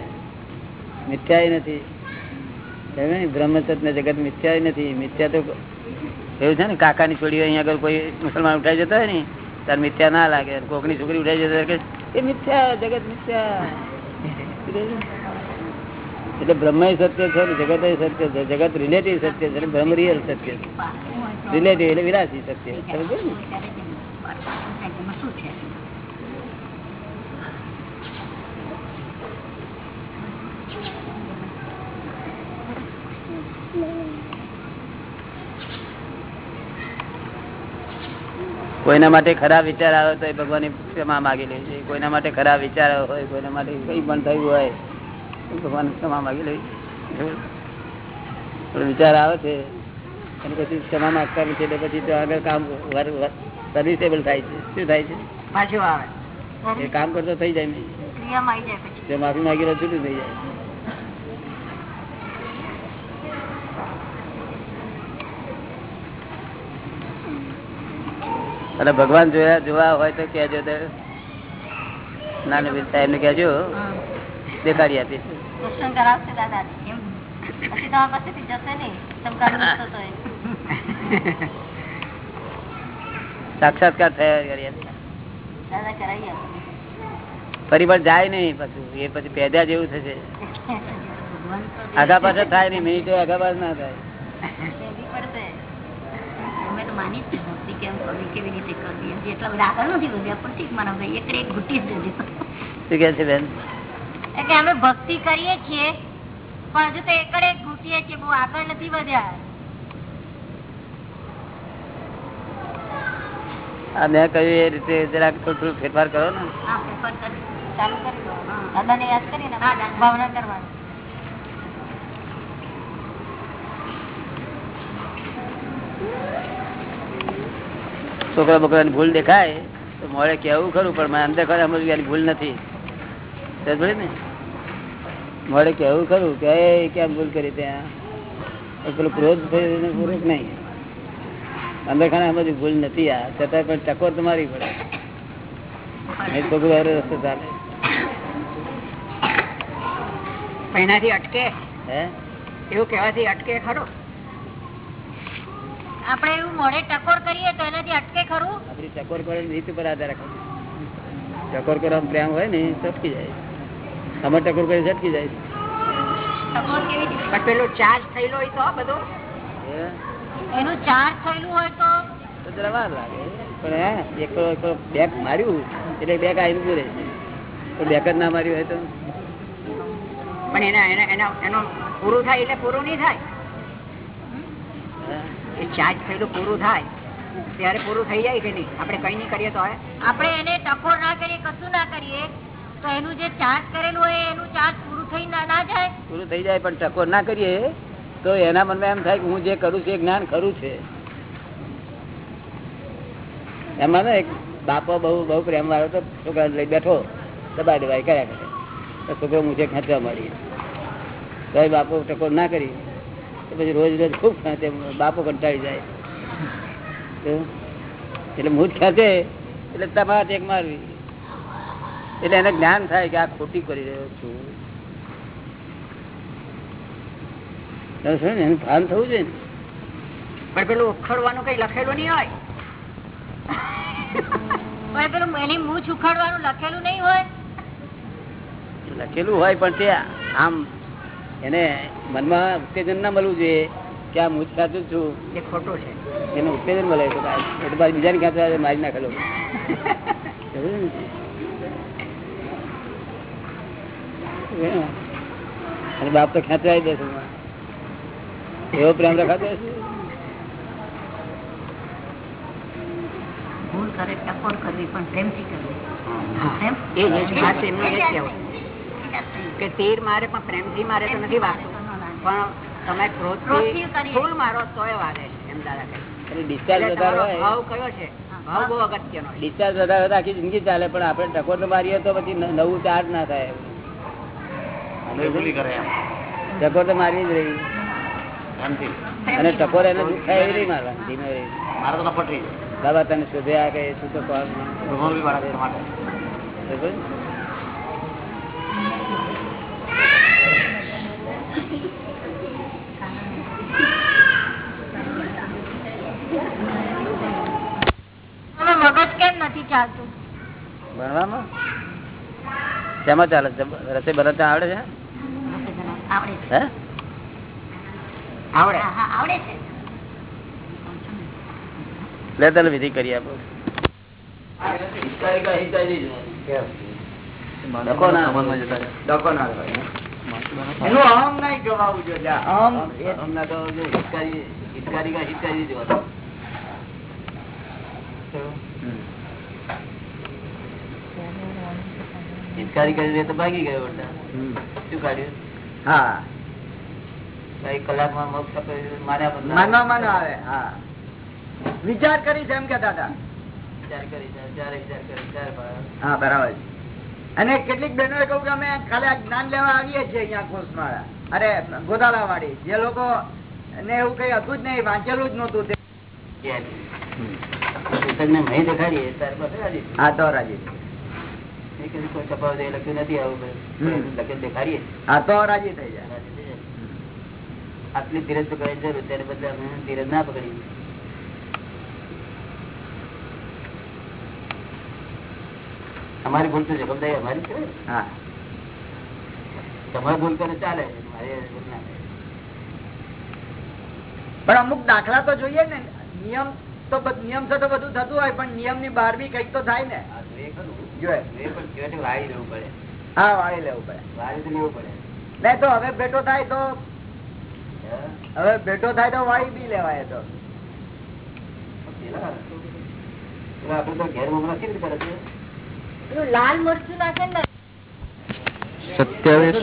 મિથ્યાય નથી. ને? જગત મિથ્યાય નથી. મિથ્યા તો એવું છે ને, કાકાની છોડી અહીંયા આગળ કોઈ મુસલમાન ઉઠાઈ જતા હોય ને તાર મિથ્યા ના લાગે. કોકની છોકરી ઉડાઈ જતા કે મિથ્યા જગત મિથ્યા. એટલે બ્રહ્મ સત્ય છે જગત સત્ય છે. જગત રિલેટિવ સત્ય છે બ્રહ્મ રિયલ સત્ય છે. રિલેટિવ એટલે વિરાસી સત્ય. સમજે ને? કોઈના માટે ખરાબ વિચાર આવે તો એ ભગવાનની ક્ષમા માગી લે છે. કોઈના માટે ખરાબ વિચાર હોય કોઈના માટે કઈ પણ થયું હોય ભગવાન ક્ષમા માગી લે છે. વિચાર આવે છે અને પછી ક્ષમા માગતા નથી એટલે પછી તો આગળ કામ સર્વિસેબલ થાય છે. શું થાય છે? પાછું આવે. એ કામ કરતો થઈ જાય ને ક્રિયામાં આવી જાય પછી. જે માફી માગી રહ્યો છૂટું થઈ જાય. અને ભગવાન જોયા જોવા હોય તો કહેજો તો. બીજ સાહેબ ને કેજો દેખાડી આપીશ. દર્શન કરાવશે દાદાજી પછી તમારા પાસેથી જશે નહીં? શંકા મુક્ત તો એ. સાક્ષાત્કાર થયા કરીએ દાદા કરાવી ફરી પણ જાય નહીં પછી. એ પછી પેદા જેવું થશે. આગા પાછળ થાય નહીં. મિનિટો આગા પાછ ના થાય. ભક્તિ કેમ કરવી કેવી રીતે કરવી હજી એટલા બધા આગળ નથી વધ્યા પણ ઠીક મારા ભાઈ એક એક ઘૂટી જ દેજો શું કે છે બેન? એટલે અમે ભક્તિ કરીએ છીએ પણ હજુ તો એકડે એક ઘૂટીએ છીએ બહુ આગળ નથી વધ્યા. આ મેં કહ્યું એ રીતે જરાક થોડું થોડું ફેરફાર કરો ને. હા ફેરફાર કરી ચાલુ કરી દો. દાદાને યાદ કરીને ભાવના કરવાની છોકરા બોકરાની ભૂલ દેખાય તો મોડે કેવું ખરું પણ મને અંદર ખરે સમજવું ભૂલ નથી. ને? મોડે કેવું ખરું કે કેમ ભૂલ કરી ત્યાં? પેલો ક્રોધ થયો પૂરું નહીં. અંદર ખાને સમજવું ભૂલ નથી આ છતાં પણ ટકોર તમારી પડે. તો રસ્તો રસ્તે ચાલે. એનાથી અટકે? હે? એવું કહેવાથી અટકે ખરો? આપણે એવું મોડે ટકોર કરીએ તો એનાથી અટકે ખરું? આપડી ટકોર કરે રીત ઉપર આધાર રાખે. ટકોર કરવાનો પ્રેમ હોય ને તો જાય. અમે ટકોર કરી અટકી જાય. પણ પેલો ચાર્જ થયેલો હોય તો બધો? એનું ચાર્જ થયેલું હોય તો? વાર લાગે. પણ હે એકલો એકલો બેગ માર્યું એટલે બેગ આવીને ઉભું રહે. બેક જ ના માર્યું હોય તો? પણ એના એના એના એનું પૂરું થાય એટલે પૂરું નહીં થાય? એ ચાર્જ થયેલું પૂરું થાય ત્યારે પૂરું થઈ જાય કે નહીં? આપણે કઈ નહીં કરીએ તો હવે. આપણે એને ટકોર ના કરીએ કશું ના કરીએ તો એનું જે ચાર્જ કરેલું હોય એનું ચાર્જ પૂરું થઈ ના ના જાય? પૂરું થઈ જાય પણ ટકોર ના કરીએ તો એના મનમાં એમ થાય કે હું જે કરું છું એ જ્ઞાન ખરું છે. એમાં ને એક બાપો બહુ બહુ પ્રેમ વાળો તો છોકરા લઈ બેઠો દબાઈ દબાઈ કર્યા કરે. તો છોકરો મુજે ખેંચવા મળી તો બાપો ટકોર ના કરી. પછી રોજ રોજ ખૂબ ખાતે બાપો કંટાળી જાય. એટલે મૂજ ખાતે એટલે તમારા ટેક મારવી એટલે એને જ્ઞાન થાય કે આ ખોટી કરી રહ્યો છું. ને, એનું ભાન થવું જોઈએ ને. પણ પેલું ઉખડવાનું કઈ લખેલું નહીં હોય. પણ પેલું એની મૂછ ઉખાડવાનું લખેલું નહીં હોય. લખેલું હોય પણ તે આમ એને મનમાં ઉત્તેજન ના મળવું જોઈએ કે આ હું સાચું છું. એ ખોટું છે. એને ઉત્તેજન મળે તો. એ તો બીજાને ક્યાં મારી નાખેલો. અને બાપ તો ખેંચવાઈ દેશે એવો પ્રેમ રખાતો ભૂલ કરે ટકોર કરવી પણ પ્રેમથી કરવી. કે તીર મારે પણ પ્રેમથી મારે તો નથી વાગતું પણ તમે ક્રોધથી ફૂલ મારો તોય વાગે છે એમ દાદા કહે ડિસ્ચાર્જ વધારે હોય. ભાવ કયો છે? ભાવ બહુ અગત્યનો ડિસ્ચાર્જ વધારે આખી જિંદગી ચાલે પણ આપણે ટકોર તો મારીએ તો પછી નવું ચાર્જ ના થાય. ટકોર તો મારી જ રહી. અને ટકોર એને દુઃખ થાય એવી નહીં મારવા. ધીમે રહી. મારે તો બાબા તને શોધ્યા કે શું તો માટે બરોબર? તમે મગજ કેમ નથી ચાલતું ભણવામાં? શેમાં ચાલે છે? રસોઈ બનાવતા આવડે છે? હે? આવડે? આવડે છે. લે તને વિધિ કરી આપો. અહમ નહીં ગવાવું જોઈએ અહમ હમણાં તો જો હિતકારી હિતકારી કા હિતકારી જ વાત. હિતકારી કરી તો ભાગી ગયો શું કાઢ્યું? હા. કઈ કલાકમાં મોક્ષ માર્યા બદલા આવે. હા. વિચાર કરી છે એમ. હા બરાબર અને કેટલીક બહેનો કહું કે અમે ખાલી જ્ઞાન લેવા આવીએ છીએ અહીંયા કોર્સ વાળા અરે ગોદાળા વાળી જે લોકો ને એવું કઈ હતું જ નહીં વાંચેલું જ નતું તે. નહીં દેખાડીએ રાજી હા તો રાજી. કોઈ છપાવ દે લખ્યું નથી આવું બધું. દેખાડીએ હા તો રાજી થઈ જાય રાજી થઈ જાય. આટલી ધીરજ પકડે જરૂર ત્યારે બદલે ધીરજ ના પકડી અમારી ભૂલ તો જવાબદારી અમારી છે હા તમારે ભૂલ કરે ચાલે. પણ અમુક દાખલા તો જોઈએ ને નિયમ તો નિયમ છે તો બધું થતું હોય પણ નિયમની બહાર બી કંઈક તો થાય ને. હા વાળી લેવું પડે. વાળી તો લેવું પડે. નહીં તો હવે ભેટો થાય તો હવે ભેટો થાય તો વાળી બી લેવાય તો. સત્યાવીસ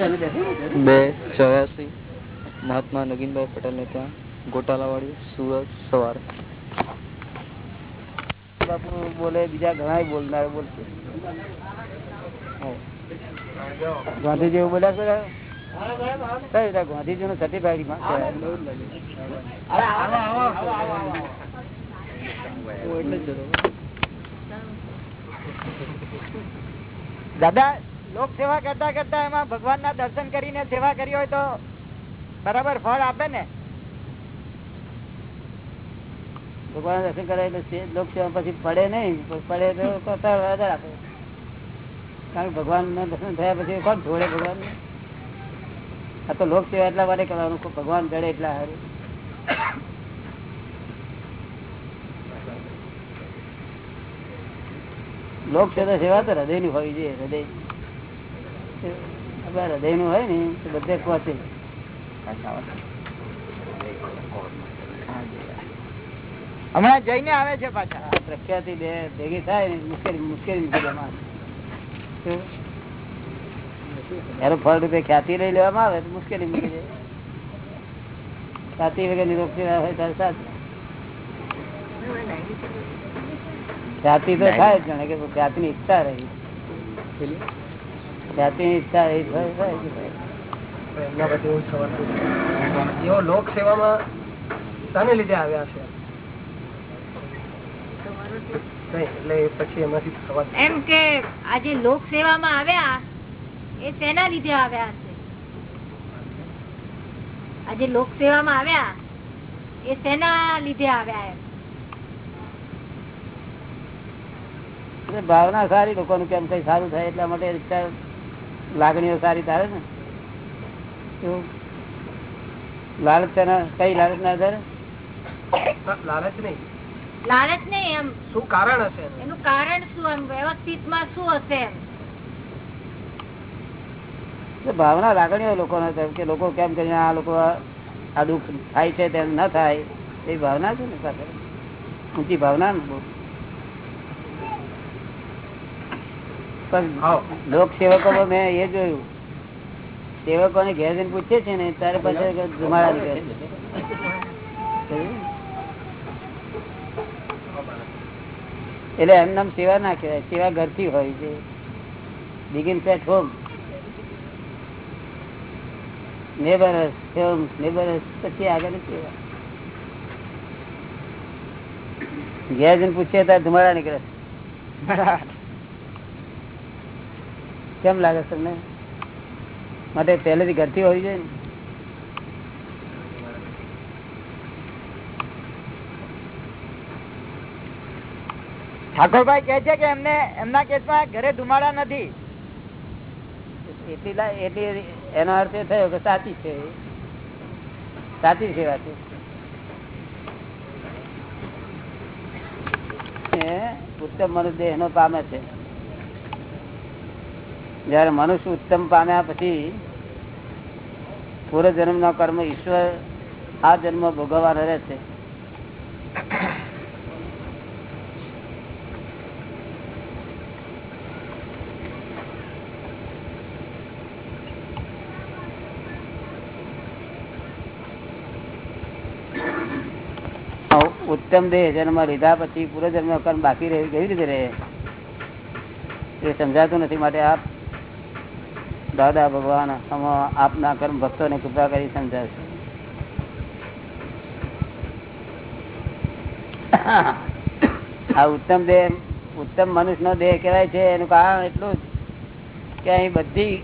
બે ચોર્યાસી મહાત્મા નગીનભાઈ પટેલ ને ત્યાં ગોટાલાવાડી સુરત સવાર. બાપુ બોલે, બીજા ઘણા બોલનાર બોલશે. ગાંધીજી એવું બોલ્યા છે. દાદા, લોક સેવા કરતા કરતા એમાં ભગવાન ના દર્શન કરીને સેવા કરી હોય તો બરાબર ફળ આપે ને? ભગવાન દર્શન કરે એટલે પછી પડે નહીં પડે આપે. કારણ કે ભગવાન ના દર્શન થયા પછી કોણ જોડે ભગવાન આ તો લોક સેવા એટલા માટે કરવાનું ભગવાન જડે એટલા સારું લોક સેવા સેવા તો હૃદયની હોવી જોઈએ, હૃદય. હૃદયનું હોય ને બધે પહોંચે. હમણાં જઈને આવે છે પાછા. પ્રખ્યાતિ બે ભેગી થાય ને મુશ્કેલી મુશ્કેલી? એનું ફળ રૂપે ખ્યાતિ લઈ લેવામાં આવે તો મુશ્કેલી મૂકી જાય. ખ્યાતિ વગર નિરોગ હોય ત્યારે સાચું ખ્યાતિ તો થાય જ જાણે કે ખ્યાતિ ની ઈચ્છા રહી ખ્યાતિ ની ઈચ્છા રહી થાય. એવો લોક સેવામાં તને લીધે આવ્યા છે. એટલે પછી એમાંથી થવા એમ કે આજે લોક સેવામાં આવ્યા એ શેના લીધે આવ્યા છે આજે લોક સેવામાં આવ્યા એ શેના લીધે આવ્યા એમ? ભાવના સારી લોકોનું કેમ કઈ સારું થાય એટલા માટે લાગણીઓ સારી થાય ને? લાલચ ના કઈ લાલચ ના આધારે લાલચ નહીં. લાલચ નહીં એમ. શું કારણ હશે? એનું કારણ શું એમ? વ્યવસ્થિતમાં શું હશે એમ? ભાવના લાગણીઓ લોકોને થાય કે લોકો કેમ કરીને આ લોકો આ દુઃખ થાય છે તેમ ન થાય એ ભાવના છે ને સાથે? ઊંચી ભાવના પણ લોક સેવકો મેં એ જોયું. સેવકો ને ઘેર જઈને પૂછે છે ને ત્યારે પછી ધુમાડા નીકળે છે. એટલે એમ નામ સેવા ના કહેવાય, સેવા ઘરથી હોય છે. Begin set home neighbours home neighbours પછી આગળ સેવા. ઘેર જઈને પૂછીએ ત્યારે ધુમાડા નીકળે. કેમ લાગે તમને? માટે પહેલેથી ઘરથી હોવી જોઈએ ને? ઠાકોરભાઈ કે છે કે એમને, એમના કેસમાં ઘરે ધુમાડા નથી. એટલી એટલી એનો અર્થ એ થયો કે સાચી છે. સાચી સેવા છે ઉત્તમ મનુષ્ય નો પામે છે. જયારે મનુષ્ય ઉત્તમ પામ્યા પછી પૂર્વ જન્મ નો કર્મ ઈશ્વર આ જન્મ ભોગવવાનો રહે છે. ઉત્તમ દેહ જન્મ લીધા પછી પૂર્વજન્મ કર્મ બાકી રહે, કેવી રીતે રહે? એ સમજાતું નથી માટે આપ દાદા ભગવાન આપના કર્મ ભક્તોને કૃપા કરી સમજાવશે. આ ઉત્તમ દેહ, ઉત્તમ મનુષ્ય નો દેહ કહેવાય છે, એનું કારણ એટલું જ કે અહીં બધી